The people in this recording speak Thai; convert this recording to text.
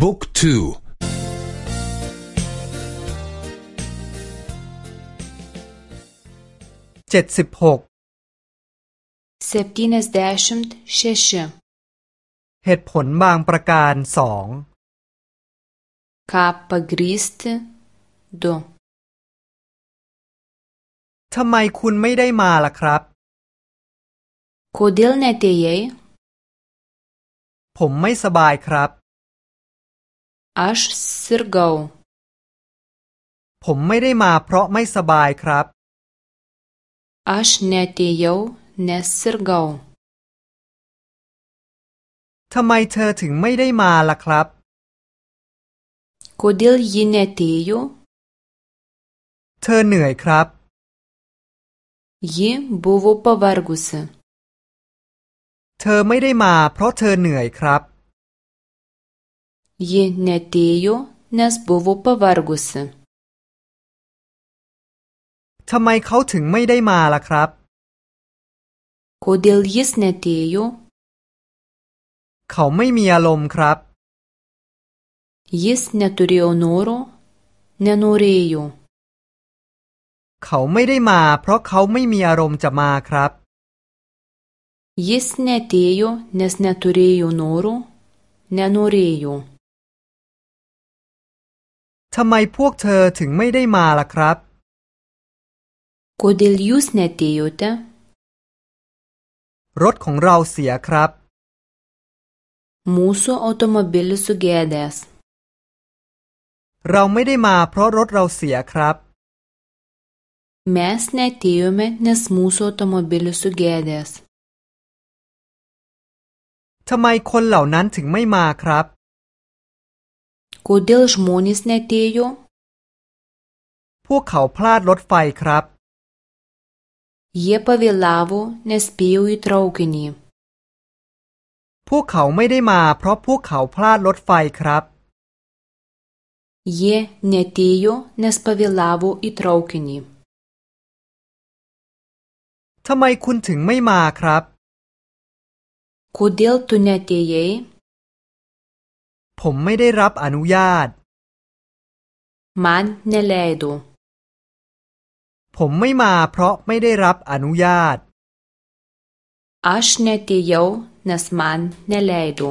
บุ๊กทูเจ็ดสิบหก septyniasdešimt šeši เหตุผลบางประการสอง ką pagrįsti du ทำไมคุณไม่ได้มาล่ะครับ kodėl neatėjai ผมไม่สบายครับ aš sirgau ผมไม่ได้มาเพราะไม่สบายครับ aš neatėjau nes sirgau ทำไมเธอถึงไม่ได้มาล่ะครับ kodėl ji neatėjo เธอเหนื่อยครับ ji buvo pavargusi เธอไม่ได้มาเพราะเธอเหนื่อยครับ ji neatėjo nes buvo pavargusi ทำไมเขาถึงไม่ได้มาล่ะครับ kodėl jis neatėjo เขาไม่มีอารมณ์ครับ jis neturėjo noro nenorėjo เขาไม่ได้มา เพราะเขาไม่มีอารมณ์จะมาครับ jis neatėjo nes neturėjo noro nenorėjo ทำไมพวกเธอถึงไม่ได้มาล่ะครับ kodėl jūs neatėjote รถของเราเสียครับ mūsų automobilis sugedęs เราไม่ได้มาเพราะรถเราเสียครับ mes neatėjome nes mūsų automobilis sugedęs ทำไมคนเหล่านั้นถึงไม่มาครับ kodėl žmonės neatėjo พวกเขาพลาดรถไฟครับ jie pavėlavo nespėjo į traukinį พวกเขาไม่ได้มาเพราะพวกเขาพลาดรถไฟครับ jie neatėjo nes pavėlavo į traukinį ทำไมคุณถึงไม่มาครับ kodėl tu neatėjai ผมไม่ได้รับอนุญาต man neleido ผมไม่มาเพราะไม่ได้รับอนุญาต aš neatėjau nes man neleido